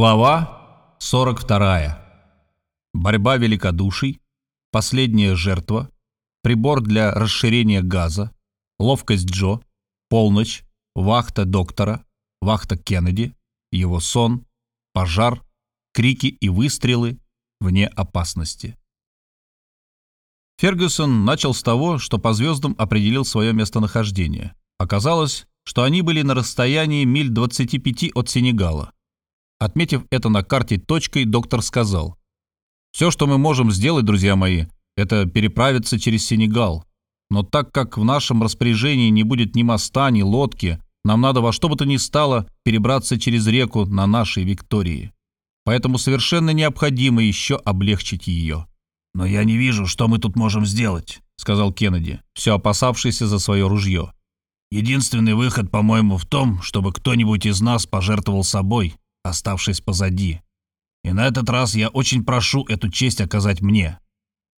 Глава 42. Борьба великодуший, последняя жертва, прибор для расширения газа, ловкость Джо, полночь, вахта доктора, вахта Кеннеди, его сон, пожар, крики и выстрелы вне опасности. Фергюсон начал с того, что по звездам определил свое местонахождение. Оказалось, что они были на расстоянии миль 25 от Сенегала. Отметив это на карте точкой, доктор сказал. «Все, что мы можем сделать, друзья мои, это переправиться через Сенегал. Но так как в нашем распоряжении не будет ни моста, ни лодки, нам надо во что бы то ни стало перебраться через реку на нашей Виктории. Поэтому совершенно необходимо еще облегчить ее». «Но я не вижу, что мы тут можем сделать», — сказал Кеннеди, все опасавшийся за свое ружье. «Единственный выход, по-моему, в том, чтобы кто-нибудь из нас пожертвовал собой, оставшись позади. И на этот раз я очень прошу эту честь оказать мне».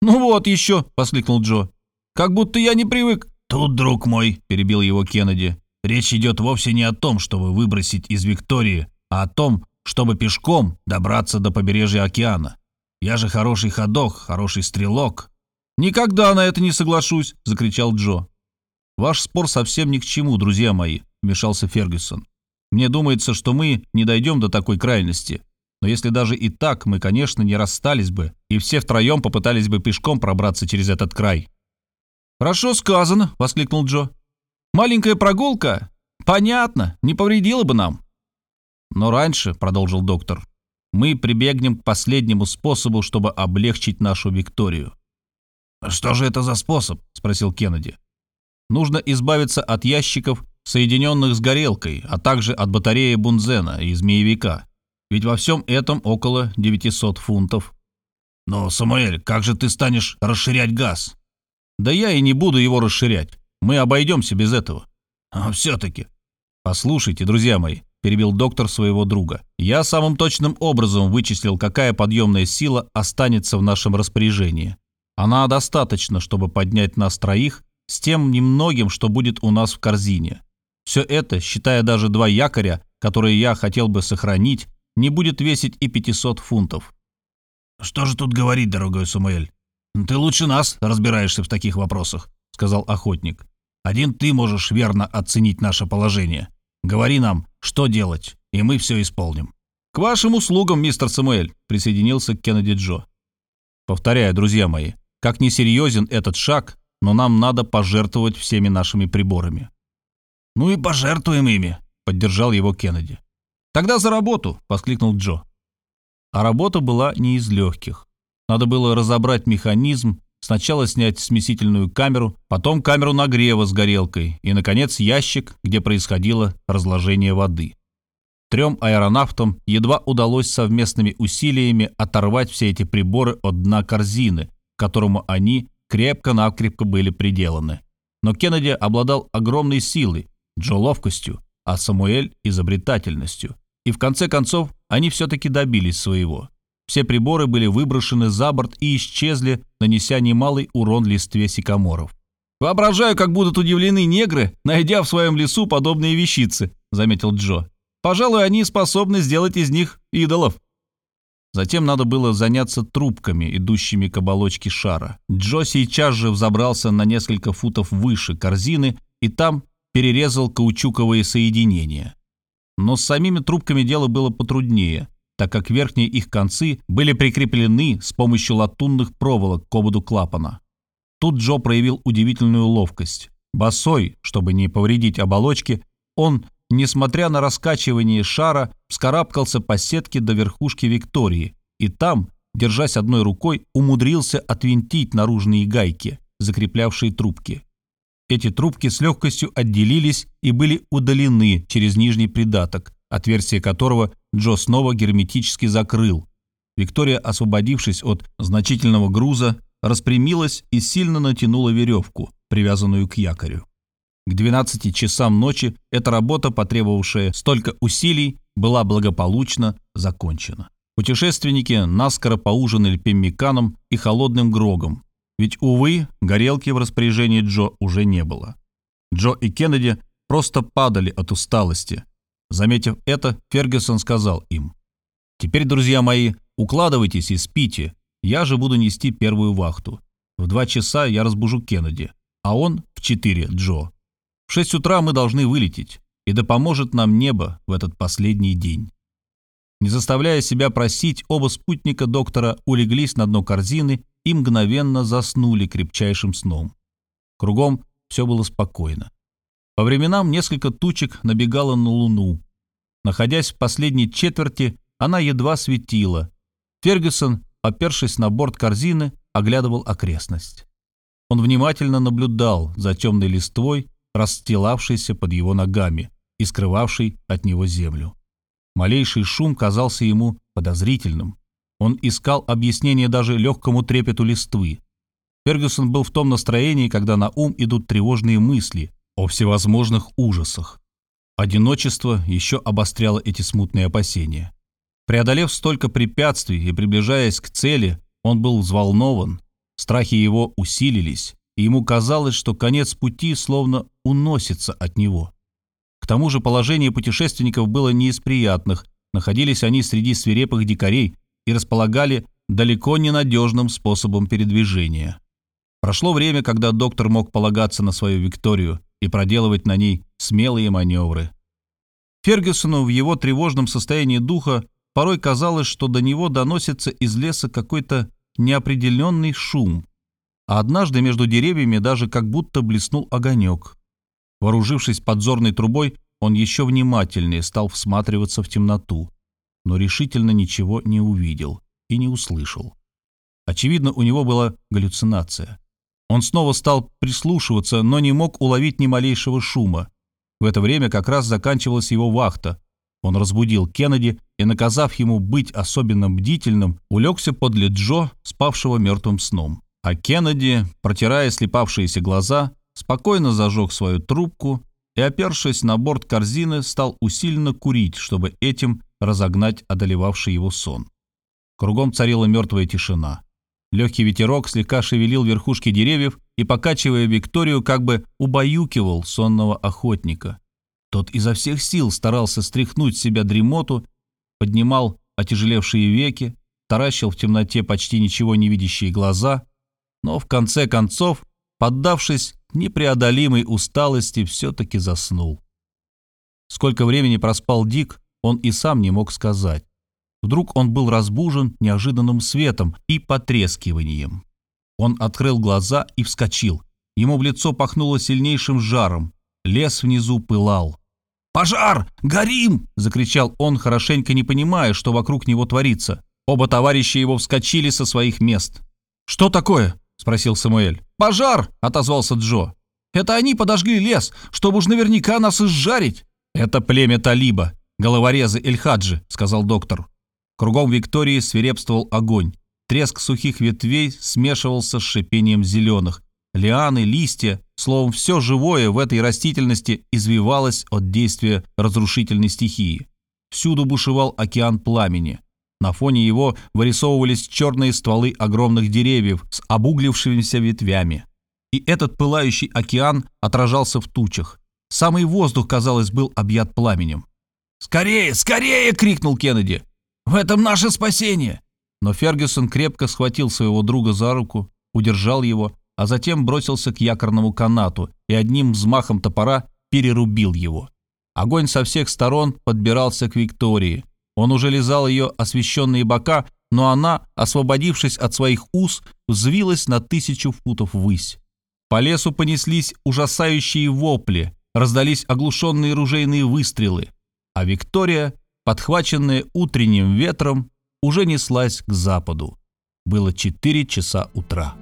«Ну вот еще», — воскликнул Джо. «Как будто я не привык». «Тут, друг мой», — перебил его Кеннеди, — «речь идет вовсе не о том, чтобы выбросить из Виктории, а о том, чтобы пешком добраться до побережья океана. Я же хороший ходок, хороший стрелок». «Никогда на это не соглашусь», — закричал Джо. «Ваш спор совсем ни к чему, друзья мои», — вмешался Фергюсон. Мне думается, что мы не дойдем до такой крайности. Но если даже и так, мы, конечно, не расстались бы, и все втроем попытались бы пешком пробраться через этот край». «Хорошо сказано», — воскликнул Джо. «Маленькая прогулка? Понятно, не повредила бы нам». «Но раньше», — продолжил доктор, — «мы прибегнем к последнему способу, чтобы облегчить нашу Викторию». «Что же это за способ?» — спросил Кеннеди. «Нужно избавиться от ящиков соединенных с горелкой, а также от батареи Бунзена и змеевика. Ведь во всем этом около 900 фунтов. Но, Самуэль, как же ты станешь расширять газ? Да я и не буду его расширять. Мы обойдемся без этого. А все-таки. Послушайте, друзья мои, перебил доктор своего друга. Я самым точным образом вычислил, какая подъемная сила останется в нашем распоряжении. Она достаточно, чтобы поднять нас троих с тем немногим, что будет у нас в корзине. Все это, считая даже два якоря, которые я хотел бы сохранить, не будет весить и 500 фунтов. «Что же тут говорить, дорогой Самуэль? Ты лучше нас разбираешься в таких вопросах», — сказал охотник. «Один ты можешь верно оценить наше положение. Говори нам, что делать, и мы все исполним». «К вашим услугам, мистер Самуэль», — присоединился к Кеннеди Джо. «Повторяю, друзья мои, как несерьезен этот шаг, но нам надо пожертвовать всеми нашими приборами. «Ну и пожертвуем ими», — поддержал его Кеннеди. «Тогда за работу!» — воскликнул Джо. А работа была не из легких. Надо было разобрать механизм, сначала снять смесительную камеру, потом камеру нагрева с горелкой и, наконец, ящик, где происходило разложение воды. Трем аэронавтам едва удалось совместными усилиями оторвать все эти приборы от дна корзины, к которому они крепко-накрепко были приделаны. Но Кеннеди обладал огромной силой, Джо ловкостью, а Самуэль изобретательностью. И в конце концов они все-таки добились своего. Все приборы были выброшены за борт и исчезли, нанеся немалый урон листве сикаморов. «Воображаю, как будут удивлены негры, найдя в своем лесу подобные вещицы», — заметил Джо. «Пожалуй, они способны сделать из них идолов». Затем надо было заняться трубками, идущими к оболочке шара. Джо сейчас же взобрался на несколько футов выше корзины и там перерезал каучуковые соединения. Но с самими трубками дело было потруднее, так как верхние их концы были прикреплены с помощью латунных проволок к ободу клапана. Тут Джо проявил удивительную ловкость. Босой, чтобы не повредить оболочки, он, несмотря на раскачивание шара, вскарабкался по сетке до верхушки Виктории, и там, держась одной рукой, умудрился отвинтить наружные гайки, закреплявшие трубки. Эти трубки с легкостью отделились и были удалены через нижний придаток, отверстие которого Джо снова герметически закрыл. Виктория, освободившись от значительного груза, распрямилась и сильно натянула веревку, привязанную к якорю. К 12 часам ночи эта работа, потребовавшая столько усилий, была благополучно закончена. Путешественники наскоро поужинали пеммиканом и холодным грогом, ведь, увы, горелки в распоряжении Джо уже не было. Джо и Кеннеди просто падали от усталости. Заметив это, Фергюсон сказал им. Теперь, друзья мои, укладывайтесь и спите. Я же буду нести первую вахту. В два часа я разбужу Кеннеди, а он в четыре Джо. В шесть утра мы должны вылететь, и да поможет нам небо в этот последний день». Не заставляя себя просить, оба спутника доктора улеглись на дно корзины и мгновенно заснули крепчайшим сном. Кругом все было спокойно. По временам несколько тучек набегало на луну. Находясь в последней четверти, она едва светила. Фергюсон, опершись на борт корзины, оглядывал окрестность. Он внимательно наблюдал за темной листвой, расстилавшейся под его ногами и скрывавшей от него землю. Малейший шум казался ему подозрительным. Он искал объяснение даже легкому трепету листвы. Фергюсон был в том настроении, когда на ум идут тревожные мысли о всевозможных ужасах. Одиночество еще обостряло эти смутные опасения. Преодолев столько препятствий и приближаясь к цели, он был взволнован, страхи его усилились, и ему казалось, что конец пути словно уносится от него. К тому же положение путешественников было не из приятных, находились они среди свирепых дикарей и располагали далеко ненадежным способом передвижения. Прошло время, когда доктор мог полагаться на свою Викторию и проделывать на ней смелые маневры. Фергюсону в его тревожном состоянии духа порой казалось, что до него доносится из леса какой-то неопределенный шум, а однажды между деревьями даже как будто блеснул огонек. Вооружившись подзорной трубой, он еще внимательнее стал всматриваться в темноту, но решительно ничего не увидел и не услышал. Очевидно, у него была галлюцинация. Он снова стал прислушиваться, но не мог уловить ни малейшего шума. В это время как раз заканчивалась его вахта. Он разбудил Кеннеди и, наказав ему быть особенно бдительным, улегся подле Джо, спавшего мертвым сном. А Кеннеди, протирая слепавшиеся глаза, спокойно зажег свою трубку и, опершись на борт корзины, стал усиленно курить, чтобы этим разогнать одолевавший его сон. Кругом царила мертвая тишина. Легкий ветерок слегка шевелил верхушки деревьев и, покачивая Викторию, как бы убаюкивал сонного охотника. Тот изо всех сил старался стряхнуть с себя дремоту, поднимал отяжелевшие веки, таращил в темноте почти ничего не видящие глаза, но в конце концов, поддавшись непреодолимой усталости, все-таки заснул. Сколько времени проспал Дик, он и сам не мог сказать. Вдруг он был разбужен неожиданным светом и потрескиванием. Он открыл глаза и вскочил. Ему в лицо пахнуло сильнейшим жаром. Лес внизу пылал. «Пожар! Горим!» — закричал он, хорошенько не понимая, что вокруг него творится. Оба товарища его вскочили со своих мест. «Что такое?» — спросил Самуэль. «Пожар!» — отозвался Джо. «Это они подожгли лес, чтобы уж наверняка нас изжарить!» «Это племя Талиба, головорезы Эльхаджи», — сказал доктор. Кругом Виктории свирепствовал огонь. Треск сухих ветвей смешивался с шипением зеленых. Лианы, листья, словом, все живое в этой растительности извивалось от действия разрушительной стихии. Всюду бушевал океан пламени. На фоне его вырисовывались черные стволы огромных деревьев с обуглившимися ветвями. И этот пылающий океан отражался в тучах. Самый воздух, казалось, был объят пламенем. «Скорее, скорее!» — крикнул Кеннеди. В этом наше спасение!» Но Фергюсон крепко схватил своего друга за руку, удержал его, а затем бросился к якорному канату и одним взмахом топора перерубил его. Огонь со всех сторон подбирался к Виктории. Он уже лизал ее освещенные бока, но она, освободившись от своих уз, взвилась на тысячу футов ввысь. По лесу понеслись ужасающие вопли, раздались оглушенные ружейные выстрелы, а Виктория подхваченная утренним ветром, уже неслась к западу. Было 4 часа утра.